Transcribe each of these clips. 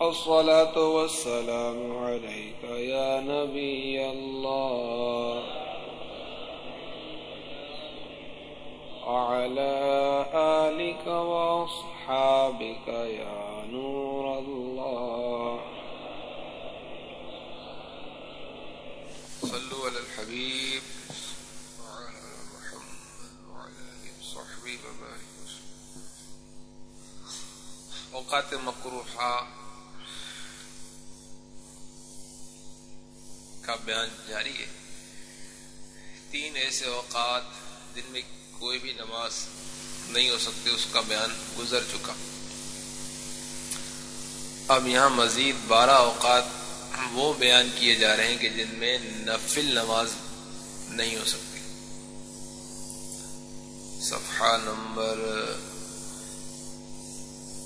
الصلاة والسلام عليك يا نبي الله. وعلى آلك وأصحابك يا نور الله. صلوا على الحبيب وعلى محمد وعلى آله وصحبه وبارك وسلم. اوقات مکروحہ کا بیان جاری ہے۔ تین ایسے اوقات جن میں کوئی بھی نماز نہیں ہو سکتی، اس کا بیان گزر چکا۔ اب یہاں مزید بارہ اوقات وہ بیان کیے جا رہے ہیں کہ جن میں نفل نماز نہیں ہو سکتی۔ صفحہ نمبر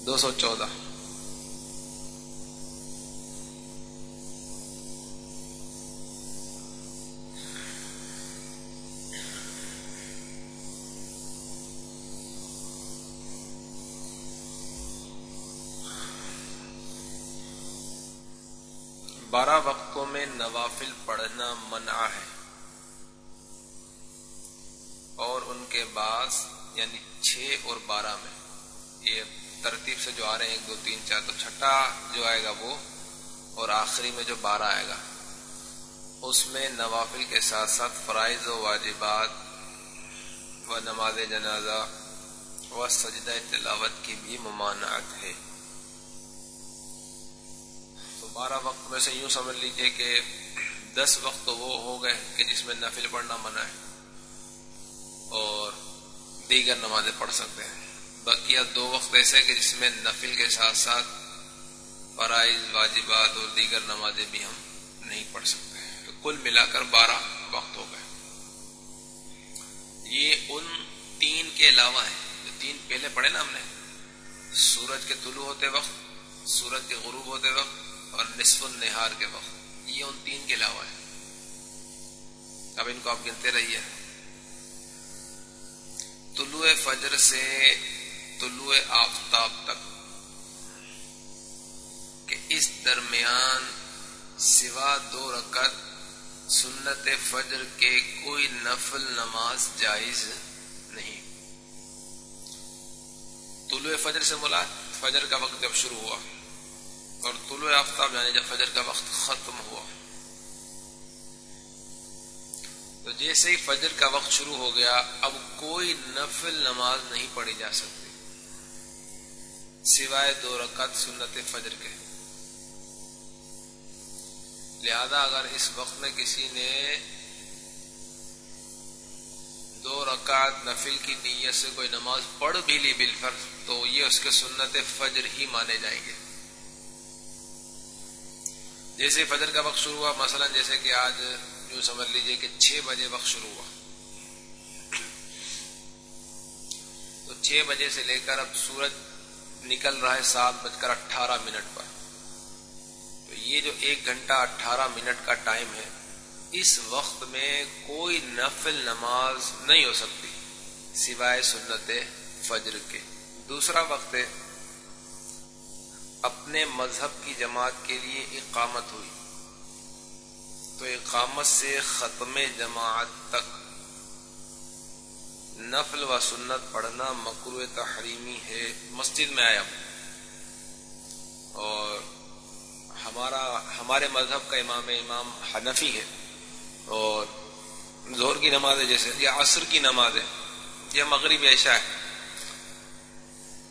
دو سو چودہ۔ بارہ وقتوں میں نوافل پڑھنا منع ہے۔ اور ان کے بعد یعنی چھ اور بارہ میں۔ یہ ترتیب سے جو آ رہے ہیں ایک دو، تین، چار، تو چھٹا جو آئے گا وہ، اور آخری میں جو بارہ آئے گا، اس میں نوافل کے ساتھ ساتھ فرائض و واجبات و نماز جنازہ و سجدہ تلاوت کی بھی ممانعت ہے۔ بارہ وقت میں سے یوں سمجھ لیجیے کہ دس وقت تو وہ ہو گئے کہ جس میں نفل پڑھنا منع ہے اور دیگر نمازیں پڑھ سکتے ہیں۔ بقیہ دو وقت ایسے کہ جس میں نفل کے ساتھ ساتھ فرائض، واجبات اور دیگر نمازیں بھی ہم نہیں پڑھ سکتے تو کل ملا کر بارہ وقت ہو گئے۔ یہ ان تین کے علاوہ ہیں۔ جو تین پہلے پڑھے نا ہم نے، سورج کے طلوع ہوتے وقت، سورج کے غروب ہوتے وقت اور نصف النہار کے وقت۔ یہ ان تین کے علاوہ ہے۔ اب ان کو آپ گنتے رہیے۔ طلوع فجر سے طلوع آفتاب تک کہ اس درمیان سوا دو رکعت سنت فجر کے کوئی نفل نماز جائز نہیں۔ طلوع فجر سے ملاد فجر کا وقت جب شروع ہوا۔ اور طلوع آفتاب یعنی جب فجر کا وقت ختم ہوا۔ تو جیسے ہی فجر کا وقت شروع ہو گیا، اب کوئی نفل نماز نہیں پڑھی جا سکتی۔ سوائے دو رکعت سنت فجر کے۔ لہذا اگر اس وقت میں کسی نے دو رکعت نفل کی نیت سے کوئی نماز پڑھ بھی لی بالفرض، تو یہ اس کے سنت فجر ہی مانے جائیں گے۔ جیسے فجر کا وقت شروع ہوا، مثلا جیسے کہ آج یوں سمجھ لیجیے کہ چھ بجے وقت شروع ہوا۔ تو چھ بجے سے لے کر اب سورج نکل رہا ہے سات بج کر اٹھارہ منٹ پر۔ تو یہ جو ایک گھنٹہ اٹھارہ منٹ کا ٹائم ہے، اس وقت میں کوئی نفل نماز نہیں ہو سکتی، سوائے سنت فجر کے۔ دوسرا وقت ہے اپنے مذہب کی جماعت کے لیے اقامت ہوئی۔ تو اقامت سے ختم جماعت تک نفل و سنت پڑھنا مکرو تحریمی ہے۔ مسجد میں آیا اور ہمارا، ہمارے مذہب کا امام امام حنفی ہے۔ اور زور کی نماز ہے، جیسے یا عصر کی نماز ہے۔ یا مغرب ایشا ہے۔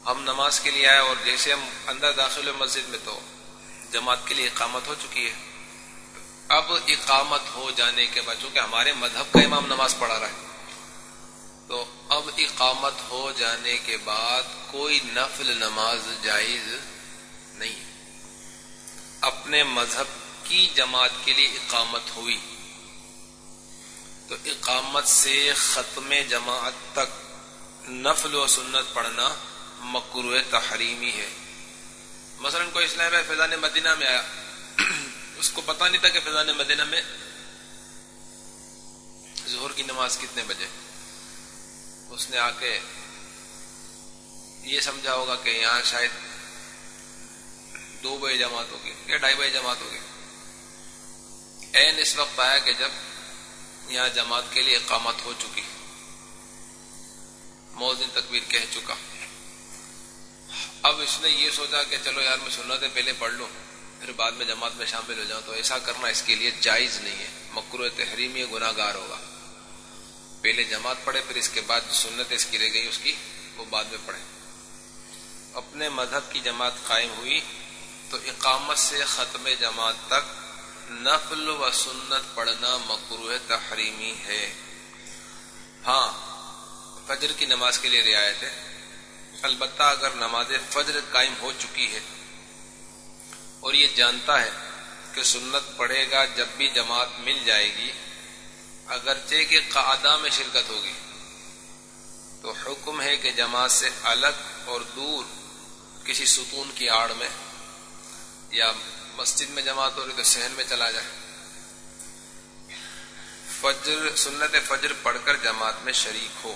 ہم نماز کے لیے آئے اور جیسے ہم اندر داخل ہوئے مسجد میں تو جماعت کے لیے اقامت ہو چکی ہے۔ اب اقامت ہو جانے کے بعد چونکہ ہمارے مذہب کا امام نماز پڑھا رہا ہے، تو اب اقامت ہو جانے کے بعد کوئی نفل نماز جائز نہیں۔ اپنے مذہب کی جماعت کے لیے اقامت ہوئی۔ تو اقامت سے ختم جماعت تک نفل و سنت پڑھنا مکرو تحریمی ہے۔ مثلا کوئی اسلام فیضان مدینہ میں آیا، اس کو پتا نہیں تھا کہ فیضان مدینہ میں ظہر کی نماز کتنے بجے۔ اس نے آ کے یہ سمجھا ہوگا کہ یہاں شاید دو بجے جماعت ہوگی یا ڈھائی بجے جماعت ہوگی۔ این اس وقت آیا کہ جب یہاں جماعت کے لیے اقامت ہو چکی، موزن تکبیر کہہ چکا۔ اب اس نے یہ سوچا کہ چلو یار میں سنتیں پہلے پڑھ لوں، پھر بعد میں جماعت میں شامل ہو جاؤں، تو ایسا کرنا اس کے لیے جائز نہیں ہے۔ مکرو تحریمی گناہ گار ہوگا۔ پہلے جماعت پڑھے، پھر اس کے بعد جو سنت اس کی رہ گئی، اس کی وہ بعد میں پڑھے اپنے مذہب کی جماعت قائم ہوئی، تو اقامت سے ختم جماعت تک نفل و سنت پڑھنا مکرو تحریمی ہے۔ ہاں فجر کی نماز کے لیے رعایت ہے۔ البتہ اگر نماز فجر قائم ہو چکی ہے اور یہ جانتا ہے کہ سنت پڑھے گا جب بھی جماعت مل جائے گی، اگرچہ کہ قعدہ میں شرکت ہوگی، تو حکم ہے کہ جماعت سے الگ اور دور کسی ستون کی آڑ میں یا مسجد میں جماعت ہو رہی تو سہن میں چلا جائے۔ فجر، سنت فجر پڑھ کر جماعت میں شریک ہو۔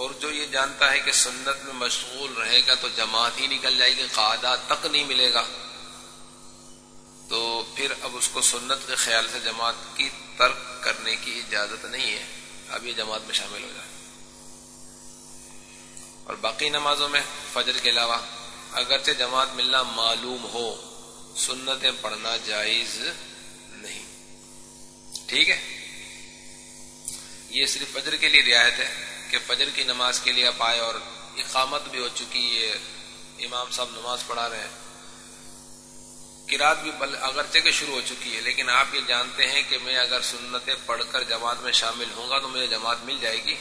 اور جو یہ جانتا ہے کہ سنت میں مشغول رہے گا تو جماعت ہی نکل جائے گی قعدہ تک نہیں ملے گا۔ تو پھر اب اس کو سنت کے خیال سے جماعت کی ترک کرنے کی اجازت نہیں ہے۔ اب یہ جماعت میں شامل ہو جائے۔ اور باقی نمازوں میں فجر کے علاوہ اگرچہ جماعت ملنا معلوم ہو، سنتیں پڑھنا جائز نہیں۔ ٹھیک ہے؟ یہ صرف فجر کے لیے رعایت ہے۔ کہ فجر کی نماز کے لیے آپ آئے اور اقامت بھی ہو چکی ہے، امام صاحب نماز پڑھا رہے ہیں۔ بھی اگرچہ کہ شروع ہو چکی ہے، لیکن آپ یہ جانتے ہیں کہ میں اگر سنتیں پڑھ کر جماعت میں شامل ہوں گا تو مجھے جماعت مل جائے گی۔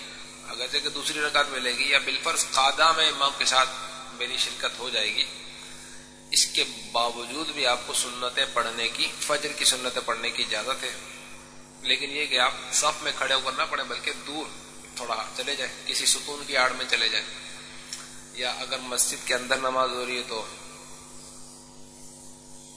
اگرچہ کہ دوسری رکعت ملے گی یا بالفرض قادہ میں امام کے ساتھ میری شرکت ہو جائے گی۔ اس کے باوجود بھی آپ کو سنتیں پڑھنے کی، فجر کی سنتیں پڑھنے کی اجازت ہے۔ لیکن یہ کہ آپ صف میں کھڑے ہو کر نہ پڑھیں، بلکہ دور تھوڑا چلے جائیں کسی سکون کی آڑ میں چلے جائیں یا اگر مسجد کے اندر نماز ہو رہی ہے تو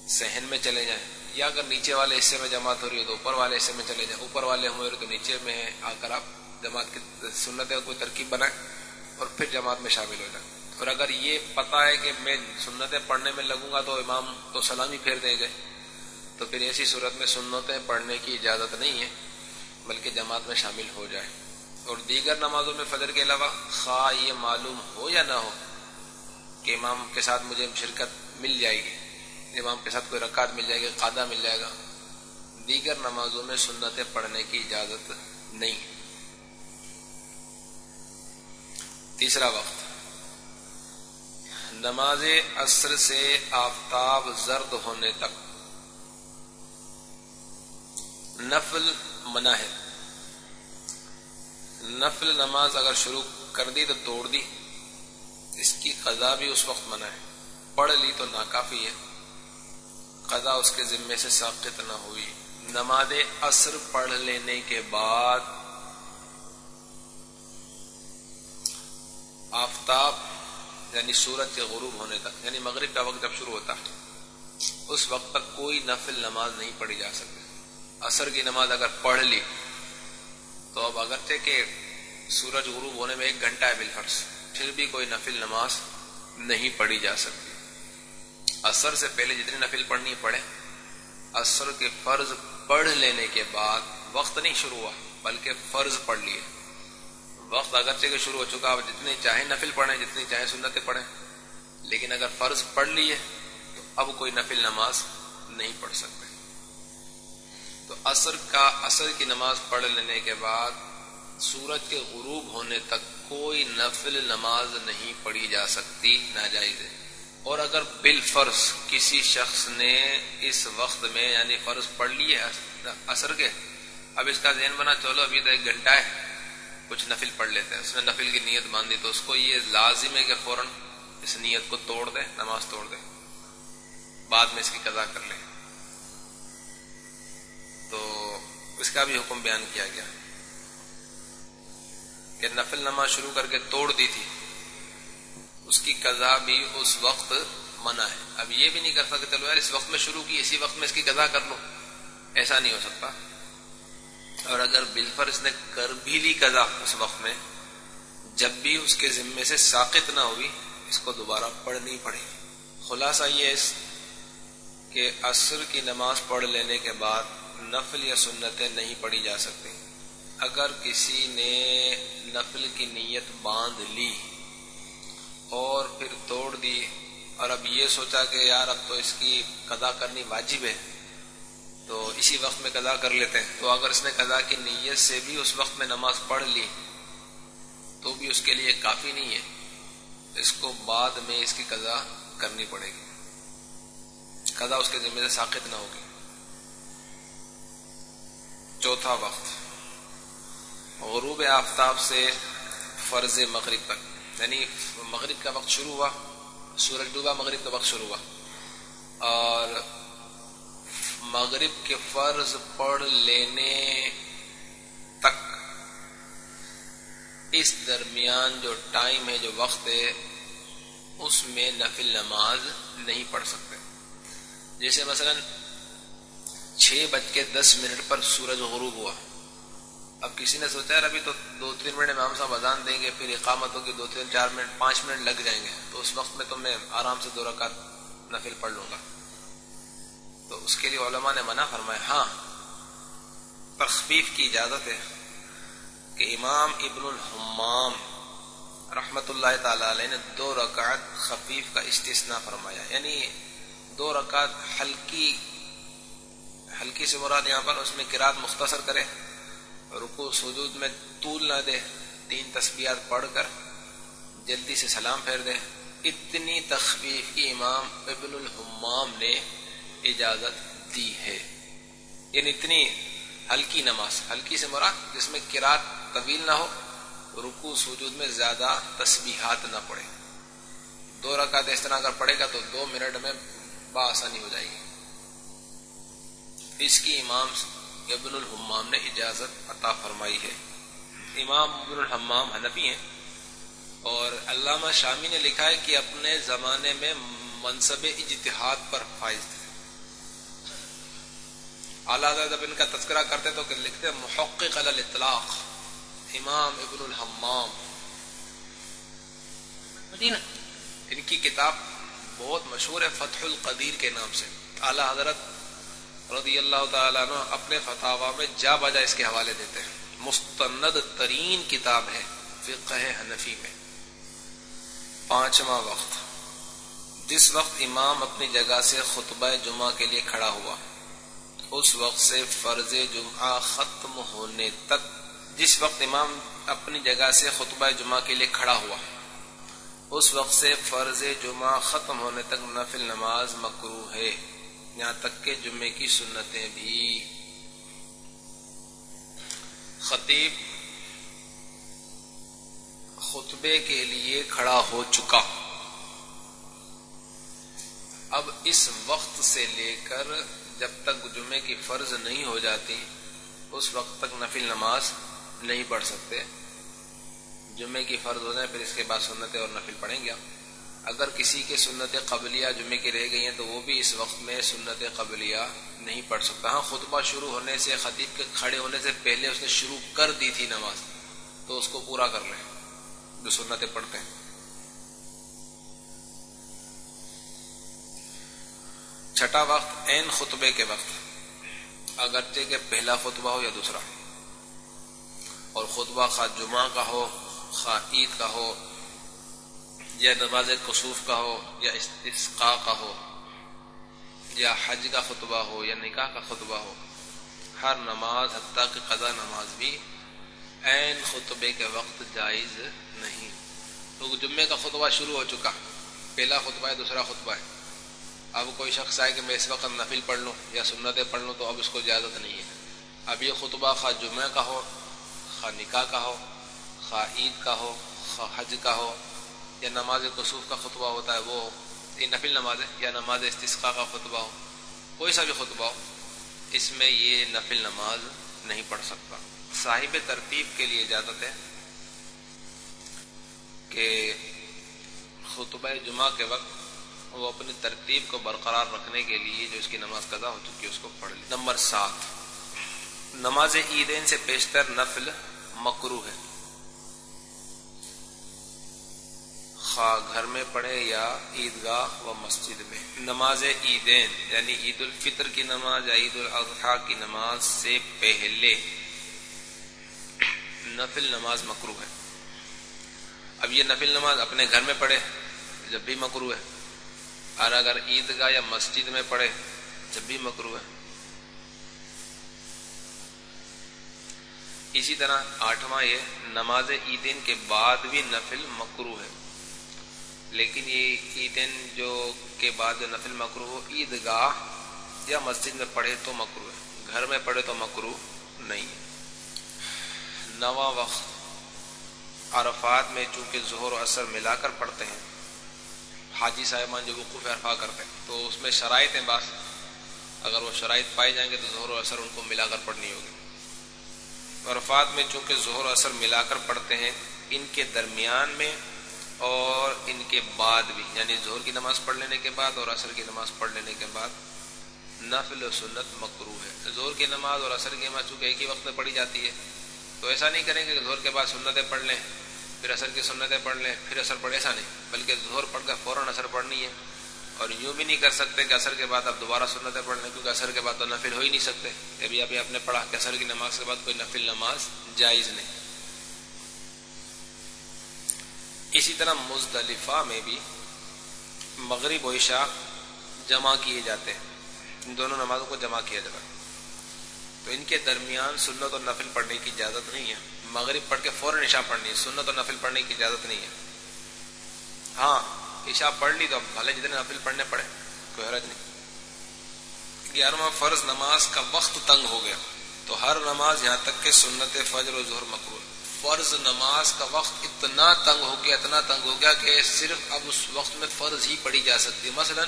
سہن میں چلے جائیں یا اگر نیچے والے حصے میں جماعت ہو رہی ہے تو اوپر والے حصے میں چلے جائیں اوپر والے ہوئے تو نیچے میں آ کر آپ جماعت کی سنت کا کوئی ترکیب بنائیں اور پھر جماعت میں شامل ہو جائیں۔ اور اگر یہ پتا ہے کہ میں سنتیں پڑھنے میں لگوں گا تو امام تو سلامی پھیر دے گئے تو پھر ایسی صورت میں سنتیں پڑھنے کی اجازت نہیں ہے، بلکہ جماعت میں شامل ہو جائے اور دیگر نمازوں میں فجر کے علاوہ، خواہ یہ معلوم ہو یا نہ ہو، کہ امام کے ساتھ مجھے شرکت مل جائے گی، امام کے ساتھ کوئی رکعت مل جائے گی، قادہ مل جائے گا، دیگر نمازوں میں سنتیں پڑھنے کی اجازت نہیں۔ تیسرا وقت۔ نماز عصر سے آفتاب زرد ہونے تک نفل منع ہے۔ نفل نماز اگر شروع کر دی تو توڑ دی۔ اس کی قضا بھی اس وقت منع ہے۔ پڑھ لی تو ناکافی ہے۔ قضا اس کے ذمے سے ساقت نہ ہوئی۔ نماز اثر پڑھ لینے کے بعد آفتاب یعنی سورج کے غروب ہونے تک یعنی مغرب کا وقت جب شروع ہوتا ہے، اس وقت تک کوئی نفل نماز نہیں پڑھی جا سکتی۔ اثر کی نماز اگر پڑھ لی تو اب اگرچہ کہ سورج غروب ہونے میں ایک گھنٹہ ہے بالفرض پھر بھی کوئی نفل نماز نہیں پڑھی جا سکتی۔ اثر سے پہلے جتنی نفل پڑھنی پڑے اثر کے فرض پڑھ لینے کے بعد وقت نہیں شروع ہوا، بلکہ فرض پڑھ لیے۔ وقت اگرچہ کہ شروع ہو چکا اب جتنی چاہے نفل پڑھیں، جتنی چاہے سنتیں پڑھیں، لیکن اگر فرض پڑھ لیے تو اب کوئی نفل نماز نہیں پڑھ سکتے۔ تو اثر کا اثر کی نماز پڑھ لینے کے بعد سورج کے غروب ہونے تک کوئی نفل نماز نہیں پڑھی جا سکتی، ناجائز ہے۔ اور اگر بال فرض کسی شخص نے اس وقت میں یعنی فرض پڑھ لیے اثر کے، اب اس کا ذہن بنا چلو ابھی تو ایک گھنٹہ ہے، کچھ نفل پڑھ لیتے ہیں۔ اس نے نفل کی نیت باندھی تو اس کو یہ لازم ہے کہ فوراً اس نیت کو توڑ دے، نماز توڑ دے۔ بعد میں اس کی قضا کر لے۔ تو اس کا بھی حکم بیان کیا گیا۔ کہ نفل نماز شروع کر کے توڑ دی تھی۔ اس کی قضا بھی اس وقت منع ہے۔ اب یہ بھی نہیں کر سکتے، چلو یار، اس وقت میں شروع کی، اسی وقت میں اس کی قضا کر لو۔ ایسا نہیں ہو سکتا۔ اور اگر بالفر اس نے کر بھی لی قضا اس وقت میں، جب بھی اس کے ذمے سے ساقت نہ ہوئی، اس کو دوبارہ پڑھنی پڑے۔ خلاصہ یہ ہے کہ عصر کی نماز پڑھ لینے کے بعد نفل یا سنتیں نہیں پڑھی جا سکتی۔ اگر کسی نے نفل کی نیت باندھ لی اور پھر توڑ دی اور اب یہ سوچا کہ یار اب تو اس کی قضا کرنی واجب ہے، تو اسی وقت میں قضا کر لیتے ہیں۔ تو اگر اس نے قضا کی نیت سے بھی اس وقت میں نماز پڑھ لی، تو بھی اس کے لیے کافی نہیں ہے۔ اس کو بعد میں اس کی قضا کرنی پڑے گی۔ قضا اس کے ذمہ سے ساقت نہ ہوگی۔ چوتھا وقت۔ غروب آفتاب سے فرض مغرب تک۔ یعنی مغرب کا وقت شروع ہوا، سورج ڈوبا، مغرب کا وقت شروع ہوا۔ اور مغرب کے فرض پڑھ لینے تک، اس درمیان جو ٹائم ہے، جو وقت ہے، اس میں نفل نماز نہیں پڑھ سکتے۔ جیسے مثلا چھ بج کے دس منٹ پر سورج غروب ہوا۔ اب کسی نے سوچا ہے ابھی تو دو تین منٹ امام صاحب اذان دیں گے، پھر اقامت ہوگی دو تین چار منٹ، پانچ منٹ لگ جائیں گے۔ تو اس وقت میں تو میں آرام سے دو رکعت نفل پڑھ لوں گا۔ تو اس کے لیے علماء نے منع فرمایا ہاں تخفیف کی اجازت ہے کہ امام ابن الحمام رحمت اللہ تعالی علیہ نے دو رکعت خفیف کا استثناء فرمایا۔ یعنی دو رکعت ہلکی ہلکی سے مراد یہاں پر اس میں کراط مختصر کرے۔ رکو سجود میں طول نہ دے، تین تسبیحات پڑھ کر جلدی سے سلام پھیر دے۔ اتنی تخفیف کی امام ابن الحمام نے اجازت دی ہے۔ یعنی اتنی ہلکی نماز، ہلکی سے مراد جس میں کراط طویل نہ ہو رکو سجود میں زیادہ تسبیحات نہ پڑے دو رکعت اس طرح اگر پڑے گا تو دو منٹ میں بآسانی ہو جائے گی۔ اس کی امام ابن الحمام نے اجازت عطا فرمائی ہے۔ امام ابن الحمام حنفی ہیں۔ اور علامہ شامی نے لکھا ہے کہ اپنے زمانے میں منصب اجتہاد پر فائز تھے۔ اعلیٰ جب ان کا تذکرہ کرتے تو لکھتے محقق الاطلاق امام ابن الحمام۔ ان کی کتاب بہت مشہور ہے فتح القدیر کے نام سے۔ اعلیٰ حضرت رضی اللہ تعالیٰ عنہ اپنے فتح میں جا بجا اس کے حوالے دیتے ہیں۔ مستند ترین کتاب ہے فقہ حنفی میں۔ پانچواں وقت۔ جس وقت امام اپنی جگہ سے خطبہ جمعہ کے لیے کھڑا ہوا، اس وقت سے فرض جمعہ ختم ہونے تک جس وقت امام اپنی جگہ سے خطبہ جمعہ کے لیے کھڑا ہوا، اس وقت سے فرض جمعہ ختم ہونے تک نفل نماز مکرو ہے۔ یہاں تک کہ جمعے کی سنتیں بھی۔ خطیب خطبے کے لیے کھڑا ہو چکا۔ اب اس وقت سے لے کر جب تک جمعے کی فرض نہیں ہو جاتی، اس وقت تک نفل نماز نہیں پڑھ سکتے۔ جمعے کی فرض ہو جائے، پھر اس کے بعد سنتیں اور نفل پڑھیں گے۔ اگر کسی کے سنت قبلیہ جمعے کی رہ گئی ہیں تو وہ بھی اس وقت میں سنت قبلیہ نہیں پڑھ سکتا۔ ہاں خطبہ شروع ہونے سے، خطیب کے کھڑے ہونے سے پہلے اس نے شروع کر دی تھی نماز، تو اس کو پورا کر لیں جو سنتیں پڑھتے ہیں۔ چھٹا وقت این خطبے کے وقت، اگرچہ کہ پہلا خطبہ ہو یا دوسرا، اور خطبہ خواہ جمعہ کا ہو خواہ عید کا ہو یا نماز کسوف کا ہو، یا استقاع کا ہو، یا حج کا خطبہ ہو، یا نکاح کا خطبہ ہو، ہر نماز حتیٰ کہ قضا نماز بھی عین خطبے کے وقت جائز نہیں۔ تو جمعے کا خطبہ شروع ہو چکا، پہلا خطبہ ہے، دوسرا خطبہ ہے۔ اب کوئی شخص آئے کہ میں اس وقت نفل پڑھ لوں یا سنتیں پڑھ لوں تو اب اس کو اجازت نہیں ہے۔ اب یہ خطبہ خواہ جمعہ کا ہو، خواہ نکاح کا ہو، خواہ عید کا ہو، خواہ حج کا ہو یا نماز قصوف کا خطبہ ہوتا ہے، وہ یہ نفل نماز ہے یا نماز استثقاء کا خطبہ ہو، کوئی سا بھی خطبہ ہو، اس میں یہ نفل نماز نہیں پڑھ سکتا۔ صاحب ترتیب کے لیے اجازت ہے کہ خطبہ جمعہ کے وقت وہ اپنی ترتیب کو برقرار رکھنے کے لیے جو اس کی نماز قضا ہو چکی ہے، اس کو پڑھ لی نمبر سات، نماز عیدین سے بیشتر نفل مکرو ہے۔ خواہ گھر میں پڑھے یا عیدگاہ و مسجد میں۔ نماز عیدین یعنی عید الفطر کی نماز یا عید الاضحیٰ کی نماز سے پہلے نفل نماز مکرو ہے۔ اب یہ نفل نماز اپنے گھر میں پڑھے جب بھی مکرو ہے۔ اور اگر عیدگاہ یا مسجد میں پڑھے جب بھی مکرو ہے۔ اسی طرح آٹھواں یہ، نماز عیدین کے بعد بھی نفل مکرو ہے۔ لیکن یہ عیدین جو کے بعد جو نفل مکرو ہو، عیدگاہ یا مسجد میں پڑھے تو مکرو ہے، گھر میں پڑھے تو مکرو نہیں ہے۔ نواں وقت عرفات میں چونکہ ظہر و اثر ملا کر پڑھتے ہیں، حاجی صاحبان جو وقوف عرفہ کرتے ہیں، تو اس میں شرائط ہیں بس۔ اگر وہ شرائط پائے جائیں گے تو ظہر و اثر ان کو ملا کر پڑھنی ہوگی۔ عرفات میں چونکہ ظہر و اثر ملا کر پڑھتے ہیں، ان کے درمیان میں اور ان کے بعد بھی یعنی ظہر کی نماز پڑھ لینے کے بعد اور عصر کی نماز پڑھ لینے کے بعد نفل و سنت مکرو ہے۔ زہر کی نماز اور عصر کی نماز چونکہ ایک ہی وقت میں پڑھی جاتی ہے، تو ایسا نہیں کریں گے کہ زہر کے بعد سنتیں پڑھ لیں، پھر عصر کی سنتیں پڑھ لیں، پھر اثر پڑھے ایسا نہیں۔ بلکہ زہر پڑھ کر فوراً اثر پڑھنی ہے۔ اور یوں بھی نہیں کر سکتے کہ اثر کے بعد اب دوبارہ سنتیں پڑھ لیں، کیونکہ اثر کے بعد تو نفل ہو ہی نہیں سکتے۔ ابھی ابھی آپ نے پڑھا کہ اثر کی نماز کے بعد کوئی نفل نماز جائز نہیں۔ اسی طرح مزدلفہ میں بھی مغرب و عشاء جمع کیے جاتے ہیں۔ ان دونوں نمازوں کو جمع کیا جاتا ہے۔ تو ان کے درمیان سنت اور نفل پڑھنے کی اجازت نہیں ہے۔ مغرب پڑھ کے فوراً عشاء پڑھنی ہے۔ سنت اور نفل پڑھنے کی اجازت نہیں ہے۔ ہاں عشاء پڑھ لی تو اب بھلے جتنے نفل پڑھنے پڑے، کوئی حرج نہیں۔ گیارہواں فرض، نماز کا وقت تنگ ہو گیا۔ تو ہر نماز یہاں تک کہ سنت فجر و ظہر مقبول۔ فرض نماز کا وقت اتنا تنگ ہو گیا، اتنا تنگ ہو گیا کہ صرف اب اس وقت میں فرض ہی پڑھی جا سکتی۔ ہے مثلا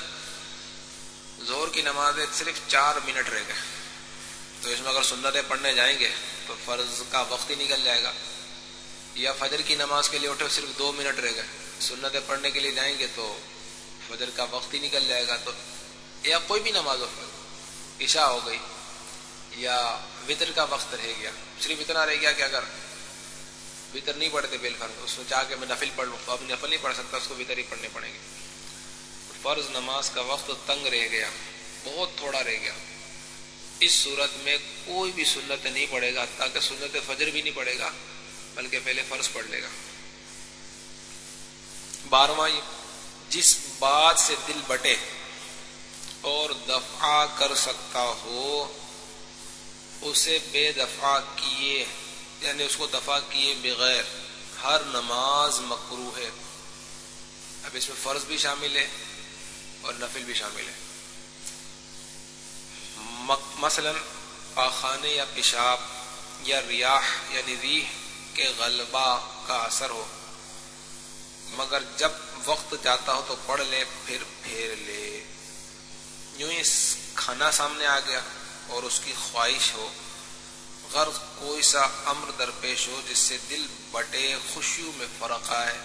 زور کی نماز صرف چار منٹ رہ گئے۔ تو اس میں اگر سنتیں پڑھنے جائیں گے تو فرض کا وقت ہی نکل جائے گا۔ یا فجر کی نماز کے لیے اٹھے صرف دو منٹ رہ گئے۔ سنتیں پڑھنے کے لیے جائیں گے تو فجر کا وقت ہی نکل جائے گا۔ تو یا کوئی بھی نماز ہو، عشاء ہو گئی یا وطر کا وقت رہ گیا۔ صرف اتنا رہ گیا کہ اگر وطر نہیں پڑھتے بل فرض اس میں چاہ کے میں نفل پڑھ لوں اب نفل نہیں پڑھ سکتا، اس کو وطر ہی پڑھنے پڑیں گے فرض نماز کا وقت تنگ رہ گیا، بہت تھوڑا رہ گیا۔ اس صورت میں کوئی بھی سنت نہیں پڑے گا تاکہ سنت فجر بھی نہیں پڑے گا، بلکہ پہلے فرض پڑھ لے گا۔ بارہواں جس بات سے دل بٹے اور دفع کر سکتا ہو، اسے بے دفع کیے۔ یعنی اس کو دفع کیے بغیر ہر نماز مکرو ہے۔ اب اس میں فرض بھی شامل ہے اور نفل بھی شامل ہے۔ مثلا پاخانے یا پیشاب یا ریاح یعنی ریح کے غلبہ کا اثر ہو۔ مگر جب وقت جاتا ہو تو پڑھ لے، پھر پھیر لے۔ یوں ہی کھانا سامنے آ گیا اور اس کی خواہش ہو۔ غرض کوئی سا امر درپیش ہو جس سے دل بٹے، خوشیوں میں فرق آئے۔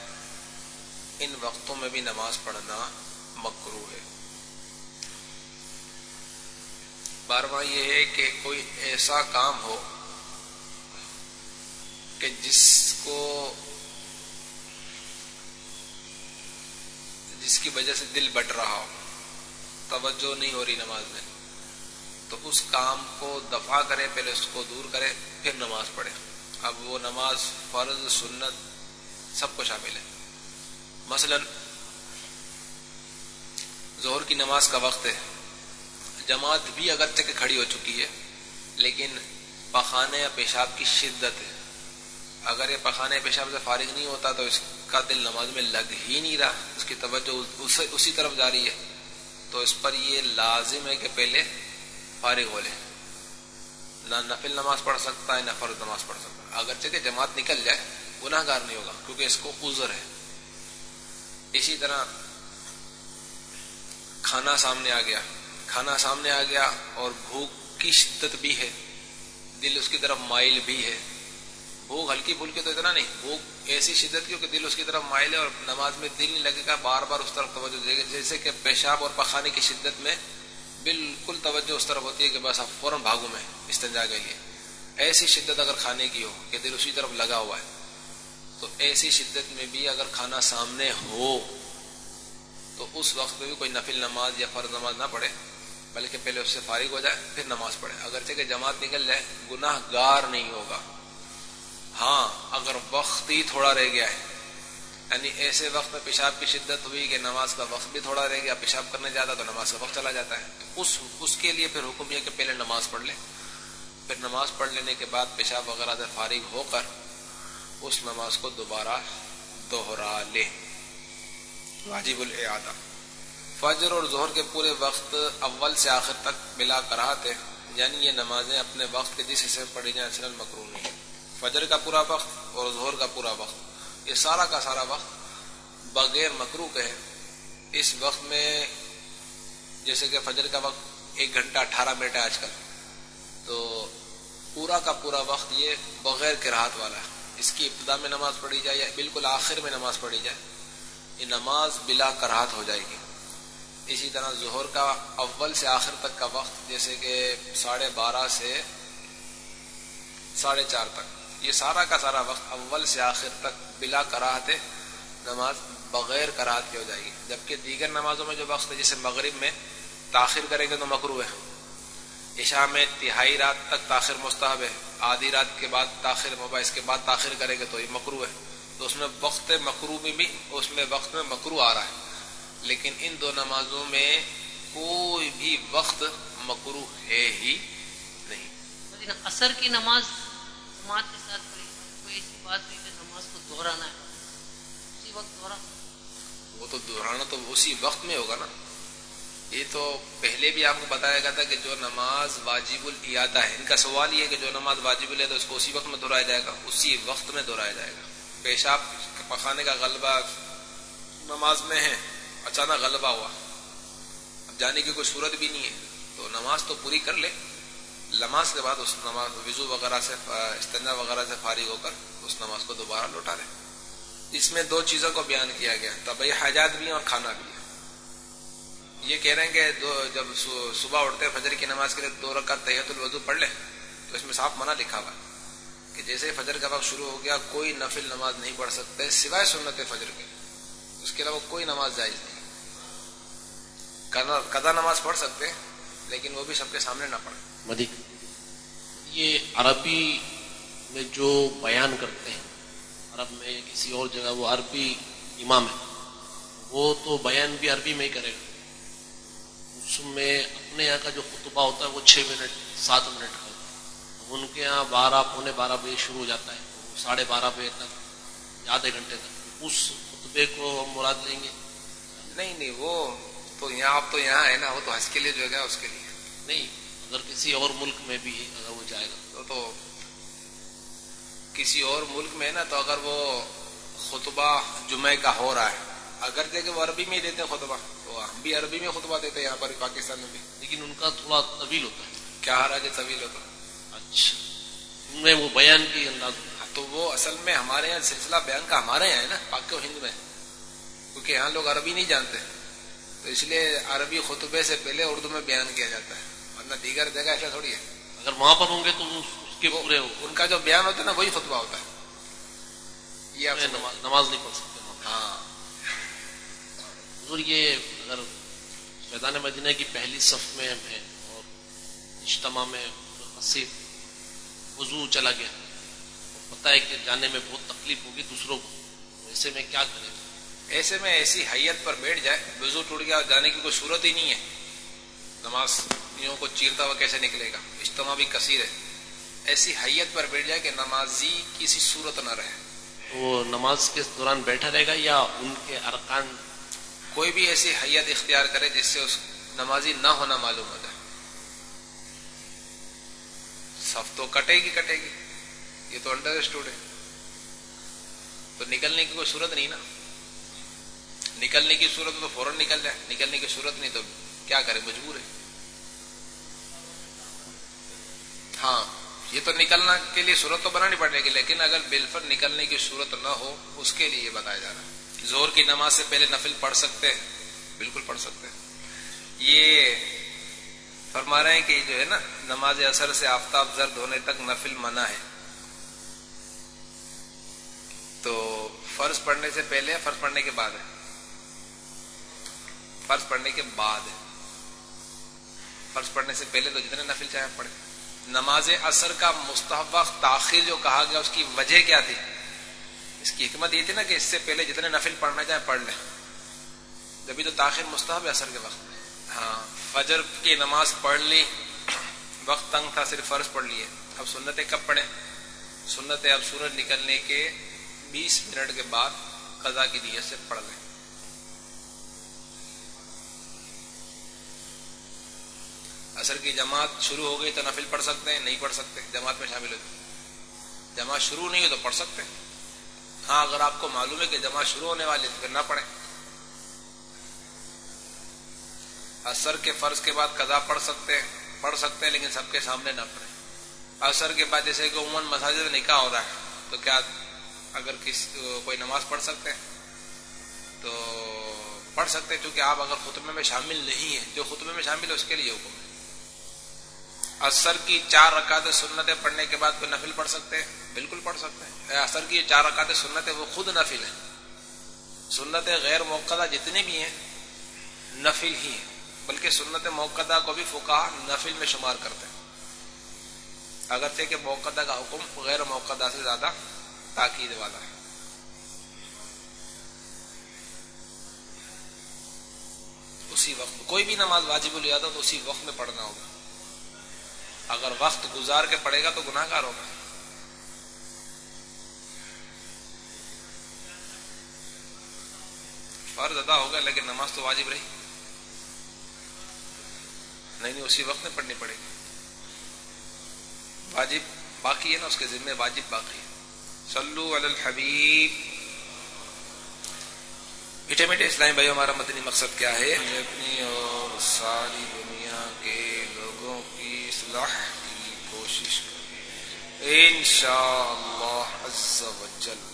ان وقتوں میں بھی نماز پڑھنا مکرو ہے۔ بارواں یہ ہے کہ کوئی ایسا کام ہو کہ جس کو، جس کی وجہ سے دل بٹ رہا ہو۔ توجہ نہیں ہو رہی نماز میں۔ تو اس کام کو دفاع کرے، پہلے اس کو دور کرے، پھر نماز پڑھے۔ اب وہ نماز فرض، سنت سب کو شامل ہے۔ مثلا زہر کی نماز کا وقت ہے۔ جماعت بھی اگرچہ کہ کھڑی ہو چکی ہے، لیکن پخانے یا پیشاب کی شدت ہے۔ اگر یہ پخانے پیشاب سے فارغ نہیں ہوتا تو اس کا دل نماز میں لگ ہی نہیں رہا، اس کی توجہ اسی طرف جاری ہے۔ تو اس پر یہ لازم ہے کہ پہلے فارغ ہو لے۔ نہ نفل نماز پڑھ سکتا ہے، نہ فرض نماز پڑھ سکتا ہے۔ اگرچہ کہ جماعت نکل جائے گناہ گار نہیں ہوگا، کیونکہ اس کو عذر ہے۔ اسی طرح کھانا سامنے آ گیا۔ کھانا سامنے آ گیا اور بھوک کی شدت بھی ہے۔ دل اس کی طرف مائل بھی ہے۔ بھوک ہلکی پھلکی تو اتنا نہیں، بھوک ایسی شدت کی کہ دل اس کی طرف مائل ہے اور نماز میں دل نہیں لگے گا، بار بار اس طرف توجہ دے گا۔ جیسے کہ پیشاب اور پخانے کی شدت میں بالکل توجہ اس طرف ہوتی ہے کہ بس اب فوراً بھاگو میں استنجا کے لیے۔ ایسی شدت اگر کھانے کی ہو کہ دل اسی طرف لگا ہوا ہے، تو ایسی شدت میں بھی اگر کھانا سامنے ہو، تو اس وقت میں بھی کوئی نفل نماز یا فرض نماز نہ پڑھے، بلکہ پہلے اس سے فارغ ہو جائے، پھر نماز پڑھے۔ اگرچہ کہ جماعت نکل جائے گناہ گار نہیں ہوگا۔ ہاں اگر وقت ہی تھوڑا رہ گیا ہے یعنی ایسے وقت میں پیشاب کی شدت ہوئی کہ نماز کا وقت بھی تھوڑا رہ گیا، پیشاب کرنے جاتا تو نماز کا وقت چلا جاتا ہے۔ اس اس کے لیے پھر حکم یہ کہ پہلے نماز پڑھ لے۔ پھر نماز پڑھ لینے کے بعد پیشاب وغیرہ سے فارغ ہو کر اس نماز کو دوبارہ دوہرا لے۔ واجب الاعادہ۔ فجر اور ظہر کے پورے وقت اول سے آخر تک ملا کراتے یعنی یہ نمازیں اپنے وقت کے جس حصے پڑھی جائیں اصل مکرو نہیں۔ فجر کا پورا وقت اور ظہر کا پورا وقت۔ یہ سارا کا سارا وقت بغیر مکرو کے ہے۔ اس وقت میں جیسے کہ فجر کا وقت ایک گھنٹہ اٹھارہ منٹ ہے آج کل۔ تو پورا کا پورا وقت یہ بغیر کراہت والا ہے۔ اس کی ابتدا میں نماز پڑھی جائے یا بالکل آخر میں نماز پڑھی جائے، یہ نماز بلا کراہت ہو جائے گی۔ اسی طرح ظہر کا اول سے آخر تک کا وقت جیسے کہ ساڑھے بارہ سے ساڑھے چار تک۔ یہ سارا کا سارا وقت اول سے آخر تک بلا کراہت نماز بغیر کراہت کی ہو جائے گی۔ جبکہ دیگر نمازوں میں جو وقت ہے، جیسے مغرب میں تاخیر کریں گے تو مکرو ہے۔ عشاء میں تہائی رات تک تاخیر مستحب ہے۔ آدھی رات کے بعد تاخیر مبا اس کے بعد تاخیر کریں گے تو یہ مکرو ہے۔ تو اس میں وقت مکرو میں بھی، اس میں وقت میں مکرو آ رہا ہے۔ لیکن ان دو نمازوں میں کوئی بھی وقت مکرو ہے ہی نہیں۔ اثر کی نماز جماعت کے ساتھ پڑھی کوئی ایسی بات نہیں کہ نماز کو دہرانا ہے۔ اسی وقت دہرانا۔ وہ تو دہرانا تو اسی وقت میں ہوگا نا۔ یہ تو پہلے بھی آپ کو بتایا گیا تھا کہ جو نماز واجب الادا ہے، ان کا سوال یہ ہے کہ جو نماز واجب الادا اس کو اسی وقت میں دہرایا جائے گا؟ اسی وقت میں دہرایا جائے گا۔ پیشاب پخانے کا غلبہ نماز میں ہے، اچانک غلبہ ہوا۔ اب جانے کی کوئی صورت بھی نہیں ہے۔ تو نماز تو پوری کر لے۔ نماز کے بعد اس نماز وضو وغیرہ سے استنجا وغیرہ سے فارغ ہو کر اس نماز کو دوبارہ لوٹا لے اس میں دو چیزوں کو بیان کیا گیا طبی حاجات بھی اور کھانا بھی ہے یہ کہہ رہے ہیں کہ دو، جب صبح اٹھتے فجر کی نماز کے لیے دو رکعت تحیت الوضو پڑھ لے تو اس میں صاف منع لکھا ہوا کہ جیسے فجر کا وقت شروع ہو گیا، کوئی نفل نماز نہیں پڑھ سکتے، سوائے سنت فجر کے۔ اس کے علاوہ کوئی نماز جائز نہیں۔ قضا نماز پڑھ سکتے لیکن وہ بھی سب کے سامنے نہ پڑھے مدیک یہ عربی میں جو بیان کرتے ہیں عرب میں کسی اور جگہ وہ عربی امام ہے وہ تو بیان بھی عربی میں ہی کرے گا۔ اس میں اپنے یہاں کا جو خطبہ ہوتا ہے وہ چھ منٹ سات منٹ کا ہوتا ہے۔ ان کے یہاں بارہ پونے بارہ بجے شروع ہو جاتا ہے ساڑھے بارہ بجے تک آدھے گھنٹے تک۔ اس خطبے کو ہم مراد لیں گے؟ نہیں نہیں وہ تو یہاں آپ تو یہاں ہے نا وہ تو حج کے لیے جو ہے اس کے لیے۔ نہیں اگر کسی اور ملک میں بھی اگر وہ جائے گا۔ تو کسی اور ملک میں نا تو اگر وہ خطبہ جمعہ کا ہو رہا ہے۔ اگر دیکھے وہ عربی میں ہی دیتے ہیں خطبہ۔ تو ہم بھی عربی میں خطبہ دیتے ہیں یہاں پر پاکستان میں بھی۔ لیکن ان کا تھوڑا طویل ہوتا ہے۔ کیا حراج طویل ہوتا ہے؟ اچھا۔ میں وہ بیان کی انداز۔ تو وہ اصل میں ہمارے یہاں سلسلہ بیان کا ہمارے یہاں ہے نا پاک و ہند میں۔ کیونکہ یہاں لوگ عربی نہیں جانتے۔ تو اس لیے عربی خطبے سے پہلے اردو میں بیان کیا جاتا ہے ورنہ دیگر جگہ ایسا تھوڑی ہے۔ اگر وہاں پر ہوں گے تو اس کے پورے ہو ان کا جو بیان ہوتا ہے نا وہی خطبہ ہوتا ہے۔ یہ نماز نہیں پڑھ سکتے۔ ہاں۔ حضور یہ اگر میدان مدینہ کی پہلی صف میں ہیں اور اجتماع میں وضو چلا گیا پتہ ہے کہ جانے میں بہت تکلیف ہوگی دوسروں کو۔ ایسے میں کیا کریں؟ ایسے میں ایسی حیت پر بیٹھ جائے وضو ٹوٹ گیا جانے کی کوئی صورت ہی نہیں ہے۔ نماز کو چیرتا ہوا کیسے نکلے گا؟ اجتماع بھی کثیر ہے۔ ایسی حیت پر بیٹھ جائے کہ نمازی کسی صورت نہ رہے۔ وہ نماز کے دوران بیٹھا رہے گا یا ان کے ارکان؟ کوئی بھی ایسی حیت اختیار کرے جس سے اس نمازی نہ ہونا معلوم ہو جائے۔ صف تو کٹے گی کٹے گی۔ یہ تو انڈر اسٹوڈ ہے۔ تو نکلنے کی کوئی صورت نہیں نا۔ نکلنے کی صورت تو فوراً نکل جائے، نکلنے کی صورت نہیں تو کیا کرے؟ مجبور ہے۔ ہاں یہ تو نکلنا کے لیے صورت تو بنانی پڑے گی، لیکن اگر بالفر نکلنے کی صورت نہ ہو، اس کے لیے یہ بتایا جا رہا ہے۔ زور کی نماز سے پہلے نفل پڑھ سکتے ہیں، بالکل پڑھ سکتے ہیں۔ یہ فرما رہے ہیں کہ جو ہے نا، نماز اثر سے آفتاب زرد ہونے تک نفل منع ہے۔ تو فرض پڑھنے سے پہلے فرض پڑھنے کے بعد ہے؟ فرض پڑھنے کے بعد ہے۔ فرض پڑھنے سے پہلے تو جتنے نفل چاہے پڑھے نماز اثر کا مستحب تاخیر جو کہا گیا، اس کی وجہ کیا تھی؟ اس کی حکمت یہ تھی نا کہ اس سے پہلے جتنے نفل پڑھنا چاہے پڑھ لیں۔ جبھی تو تاخیر مستحب اثر کے وقت۔ ہاں فجر کی نماز پڑھ لی، وقت تنگ تھا، صرف فرض پڑھ لیے۔ اب سنتیں کب پڑھیں؟ سنتیں اب سورج نکلنے کے بیس منٹ کے بعد قضا کی نیت سے پڑھ لیں۔ اثر کی جماعت شروع ہو گئی تو نفل پڑھ سکتے ہیں، نہیں پڑھ سکتے، جماعت میں شامل ہو جماعت شروع نہیں ہو تو پڑھ سکتے ہاں اگر آپ کو معلوم ہے کہ جماعت شروع ہونے والی تو پھر نہ پڑھیں۔ اثر کے فرض کے بعد قضا پڑھ سکتے ہیں، پڑھ سکتے ہیں، لیکن سب کے سامنے نہ پڑھیں۔ اثر کے بعد جیسے کہ عموماً مساجد میں نکاح ہو رہا ہے، تو کیا اگر کس کوئی نماز پڑھ سکتے ہیں؟ تو پڑھ سکتے ہیں، چونکہ آپ اگر خطبے میں شامل نہیں ہیں، جو خطبے میں شامل ہے، اس کے لیے حکم ہے۔ اثر کی چار رکعت سنتیں پڑھنے کے بعد کوئی نفل پڑھ سکتے ہیں؟ بالکل پڑھ سکتے ہیں۔ اثر کی چار رکعت سنتیں وہ خود نفل ہیں۔ سنتیں غیر موقع جتنی بھی ہیں، نفل ہی ہیں۔ بلکہ سنت موقع کو بھی فکا نفل میں شمار کرتے ہیں۔ اگرچہ کہ موقع کا حکم غیر موقع سے زیادہ تاکید والا ہے۔ اسی وقت کوئی بھی نماز واجب الیادا تو اسی وقت میں پڑھنا ہوگا۔ اگر وقت گزار کے پڑے گا تو گناہ گار ہوگا۔ فرض ادا ہوگا لیکن نماز تو واجب رہی۔ نہیں نہیں، اسی وقت میں پڑھنی پڑے گی۔ واجب باقی ہے نا، اس کے ذمہ واجب باقی ہے۔ سلو الحبیب۔ میٹھے میٹھے اسلامی بھائی ہمارا مدنی مقصد کیا ہے؟ اپنی اور ساری دنیا کے اصلاح کی کوشش کریں۔ انشاءاللہ عز و جل۔